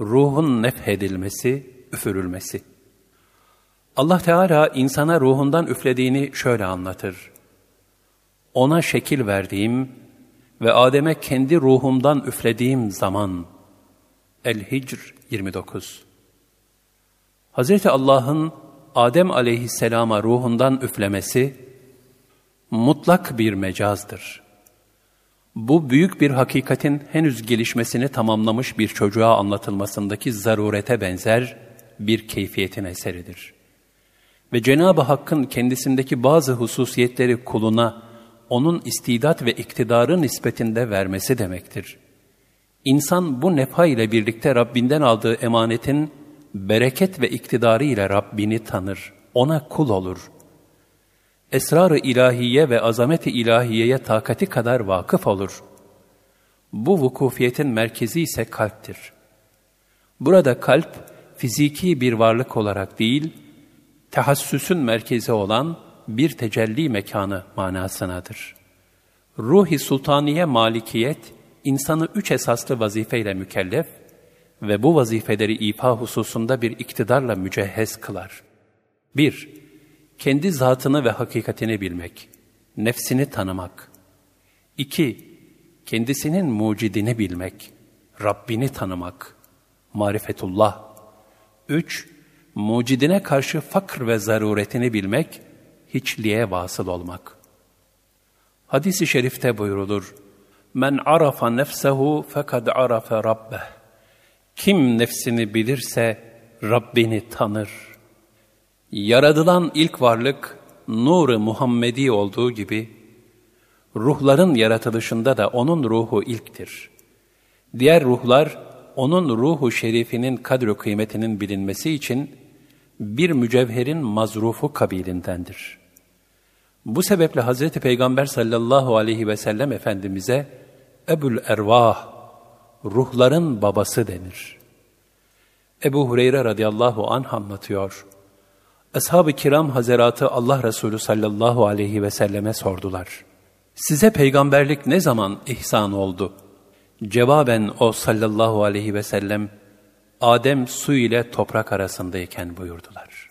ruhun nefhedilmesi, üfürülmesi. Allah Teala insana ruhundan üflediğini şöyle anlatır. Ona şekil verdiğim ve Adem'e kendi ruhumdan üflediğim zaman. El-Hicr 29 Hz. Allah'ın Adem aleyhisselama ruhundan üflemesi, mutlak bir mecazdır. Bu büyük bir hakikatin henüz gelişmesini tamamlamış bir çocuğa anlatılmasındaki zarurete benzer bir keyfiyetin eseridir. Ve Cenab-ı Hakk'ın kendisindeki bazı hususiyetleri kuluna, onun istidat ve iktidarı nispetinde vermesi demektir. İnsan bu nefha ile birlikte Rabbinden aldığı emanetin bereket ve iktidarı ile Rabbini tanır, ona kul olur. Esrar-ı ilahiye ve azamet-i ilahiyeye takati kadar vakıf olur. Bu vukufiyetin merkezi ise kalptir. Burada kalp, fiziki bir varlık olarak değil, tehassüsün merkezi olan bir tecelli mekanı manasınadır. Ruhi sultaniye malikiyet, insanı üç esaslı vazifeyle mükellef ve bu vazifeleri ifa hususunda bir iktidarla mücehhez kılar. 1. Kendi zatını ve hakikatini bilmek, nefsini tanımak. 2. Kendisinin mucidini bilmek, Rabbini tanımak, marifetullah. 3. Mucidine karşı fakr ve zaruretini bilmek, hiçliğe vasıl olmak. Hadis-i şerifte buyrulur, Men arafa nefsehu fekad arafe rabbeh. Kim nefsini bilirse Rabbini tanır. Yaradılan ilk varlık nuru Muhammedi olduğu gibi ruhların yaratılışında da onun ruhu ilktir. Diğer ruhlar onun ruhu şerifinin kadro kıymetinin bilinmesi için bir mücevherin mazrufu kabilindendir. Bu sebeple Hz. Peygamber sallallahu aleyhi ve sellem Efendimiz'e Ebul Ervah, ruhların babası denir. Ebu Hureyre radıyallahu anh anlatıyor. Ashab-ı kiram hazeratı Allah Resulü sallallahu aleyhi ve selleme sordular. Size peygamberlik ne zaman ihsan oldu? Cevaben o sallallahu aleyhi ve sellem, Adem su ile toprak arasındayken buyurdular.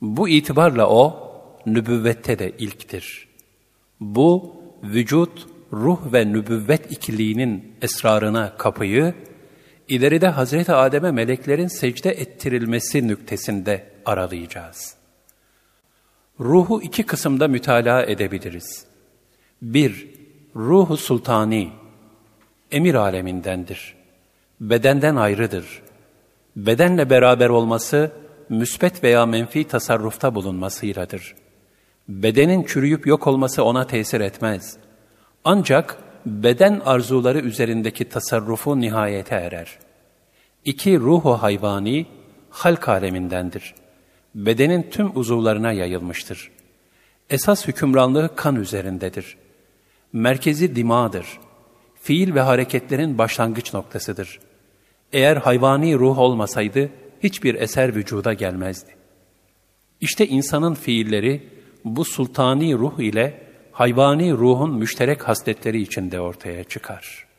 Bu itibarla o, nübüvvette de ilktir. Bu, vücut, ruh ve nübüvvet ikiliğinin esrarına kapıyı, ileride Hazreti Adem'e meleklerin secde ettirilmesi nüktesinde aralayacağız. Ruhu iki kısımda mütalaa edebiliriz. Bir, ruhu sultani, emir alemindendir. Bedenden ayrıdır. Bedenle beraber olması, müsbet veya menfi tasarrufta bulunmasıyladır. Bedenin çürüyüp yok olması ona tesir etmez. Ancak beden arzuları üzerindeki tasarrufu nihayete erer. İki ruhu hayvani, halk alemindendir. Bedenin tüm uzuvlarına yayılmıştır. Esas hükümranlığı kan üzerindedir. Merkezi dimadır. Fiil ve hareketlerin başlangıç noktasıdır. Eğer hayvani ruh olmasaydı hiçbir eser vücuda gelmezdi. İşte insanın fiilleri bu sultani ruh ile hayvani ruhun müşterek hasletleri içinde ortaya çıkar.''